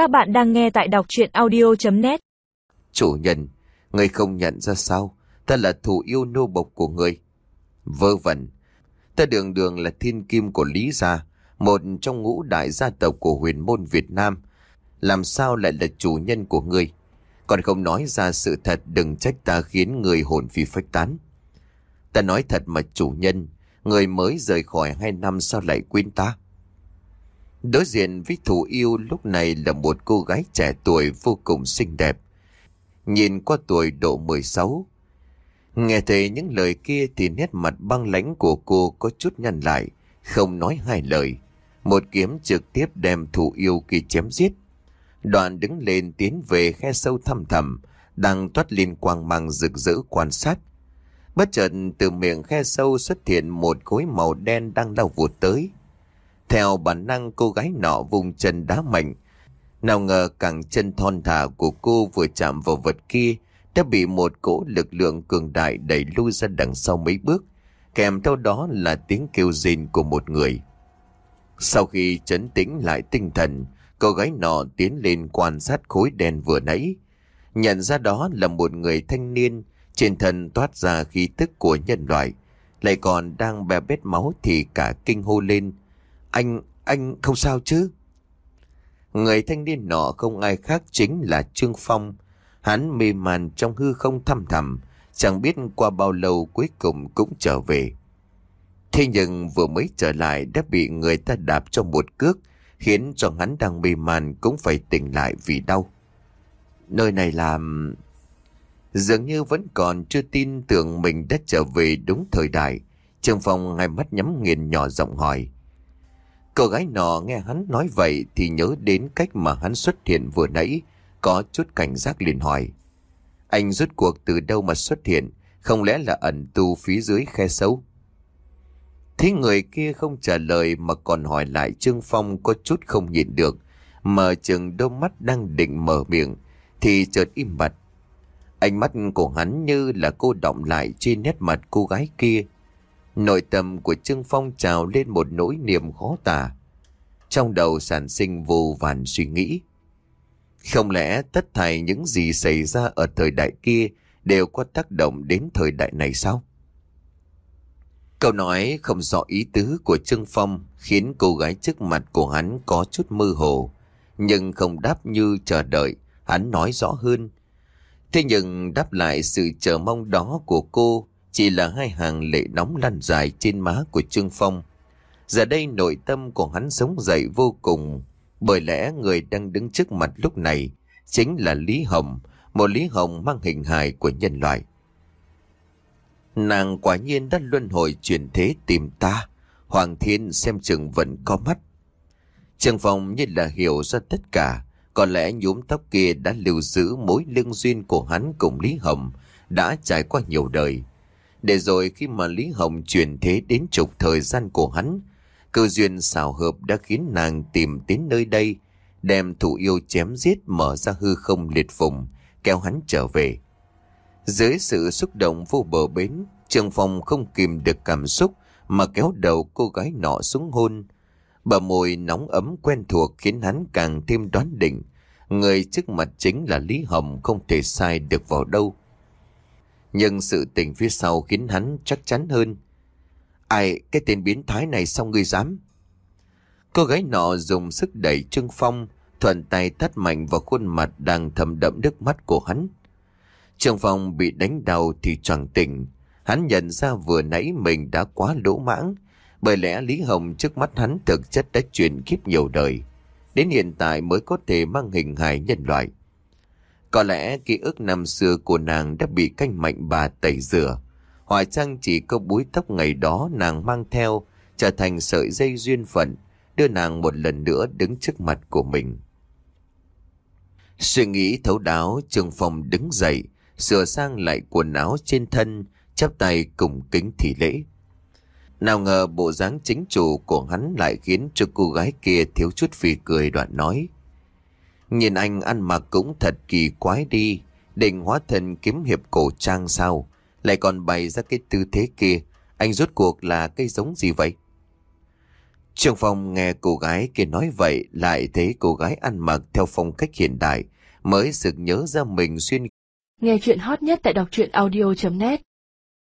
Các bạn đang nghe tại đọc chuyện audio.net Chủ nhân, người không nhận ra sao? Ta là thủ yêu nô bộc của người. Vơ vẩn, ta đường đường là thiên kim của Lý Gia, một trong ngũ đại gia tộc của huyền môn Việt Nam. Làm sao lại là chủ nhân của người? Còn không nói ra sự thật đừng trách ta khiến người hồn phi phách tán. Ta nói thật mà chủ nhân, người mới rời khỏi hai năm sao lại quên ta? Đối diện với thủ yêu lúc này là một cô gái trẻ tuổi vô cùng xinh đẹp. Nhìn qua tuổi độ 16. Nghe thấy những lời kia thì nét mặt băng lãnh của cô có chút nhăn lại, không nói hai lời. Một kiếm trực tiếp đem thủ yêu kia chém giết. Đoàn đứng lên tiến về khe sâu thăm thầm, đang toát lên quang mang rực rỡ quan sát. Bất chợt từ miệng khe sâu xuất hiện một khối màu đen đang lao vụt tới. Theo bản năng cô gái nọ vùng chân đá mạnh. Nào ngờ càng chân thon thả của cô vừa chạm vào vật kia đã bị một cỗ lực lượng cường đại đẩy lui ra đằng sau mấy bước. Kèm theo đó là tiếng kêu rên của một người. Sau khi chấn tĩnh lại tinh thần, cô gái nọ tiến lên quan sát khối đen vừa nãy. Nhận ra đó là một người thanh niên, trên thân toát ra khí tức của nhân loại. Lại còn đang bè bết máu thì cả kinh hô lên. Anh, anh không sao chứ? Người thanh niên nọ không ai khác chính là Trương Phong. Hắn mê man trong hư không thăm thầm, chẳng biết qua bao lâu cuối cùng cũng trở về. Thế nhưng vừa mới trở lại đã bị người ta đạp cho một cước, khiến cho hắn đang mê man cũng phải tỉnh lại vì đau. Nơi này làm... Dường như vẫn còn chưa tin tưởng mình đã trở về đúng thời đại. Trương Phong hai mắt nhắm nghiền nhỏ giọng hỏi. Cô gái nọ nghe hắn nói vậy thì nhớ đến cách mà hắn xuất hiện vừa nãy, có chút cảnh giác liền hỏi. Anh rút cuộc từ đâu mà xuất hiện, không lẽ là ẩn tu phía dưới khe sâu? Thế người kia không trả lời mà còn hỏi lại Trương Phong có chút không nhịn được, mở chừng đôi mắt đang định mở miệng, thì chợt im bặt. Ánh mắt của hắn như là cô động lại trên nét mặt cô gái kia, Nội tâm của Trương Phong trào lên một nỗi niềm khó tả. Trong đầu sản sinh vô vàn suy nghĩ. Không lẽ tất thảy những gì xảy ra ở thời đại kia đều có tác động đến thời đại này sao? Câu nói không rõ ý tứ của Trương Phong khiến cô gái trước mặt của hắn có chút mơ hồ, nhưng không đáp như chờ đợi, hắn nói rõ hơn. Thế nhưng đáp lại sự chờ mong đó của cô chỉ là hai hàng lệ nóng lăn dài trên má của Trương Phong. Giờ đây nội tâm của hắn sống dậy vô cùng, bởi lẽ người đang đứng trước mặt lúc này chính là Lý Hồng, một Lý Hồng mang hình hài của nhân loại. Nàng quả nhiên đã luân hồi chuyển thế tìm ta, Hoàng Thiên xem chừng vẫn có mắt. Trương Phong như là hiểu ra tất cả, có lẽ nhúm tóc kia đã lưu giữ mối lương duyên của hắn cùng Lý Hồng, đã trải qua nhiều đời. Để rồi khi mà Lý Hồng chuyển thế đến trục thời gian của hắn, cơ duyên xảo hợp đã khiến nàng tìm đến nơi đây, đem thủ yêu chém giết mở ra hư không liệt vùng, kéo hắn trở về. Dưới sự xúc động vô bờ bến, Trương Phong không kìm được cảm xúc mà kéo đầu cô gái nọ xuống hôn. Bờ môi nóng ấm quen thuộc khiến hắn càng thêm đoán định. Người trước mặt chính là Lý Hồng không thể sai được vào đâu. Nhưng sự tình phía sau khiến hắn chắc chắn hơn. Ai, cái tên biến thái này sao ngươi dám? Cô gái nọ dùng sức đẩy Trương Phong, thuận tay tát mạnh vào khuôn mặt đang thầm đẫm nước mắt của hắn. Trương Phong bị đánh đầu thì choàng tỉnh. Hắn nhận ra vừa nãy mình đã quá lỗ mãng, bởi lẽ Lý Hồng trước mắt hắn thực chất đã chuyển kiếp nhiều đời. Đến hiện tại mới có thể mang hình hài nhân loại. Có lẽ ký ức năm xưa của nàng đã bị canh mạnh bà tẩy rửa. Hoài chăng chỉ có búi tóc ngày đó nàng mang theo, trở thành sợi dây duyên phận, đưa nàng một lần nữa đứng trước mặt của mình. Suy nghĩ thấu đáo, trường phòng đứng dậy, sửa sang lại quần áo trên thân, chắp tay cùng kính thị lễ. Nào ngờ bộ dáng chính chủ của hắn lại khiến cho cô gái kia thiếu chút phì cười đoạn nói. Nhìn anh ăn mặc cũng thật kỳ quái đi. Định hóa thân kiếm hiệp cổ trang sao? Lại còn bày ra cái tư thế kia. Anh rốt cuộc là cây giống gì vậy? Trường phòng nghe cô gái kia nói vậy, lại thấy cô gái ăn mặc theo phong cách hiện đại, mới sực nhớ ra mình xuyên Nghe chuyện hot nhất tại đọc truyện audio.net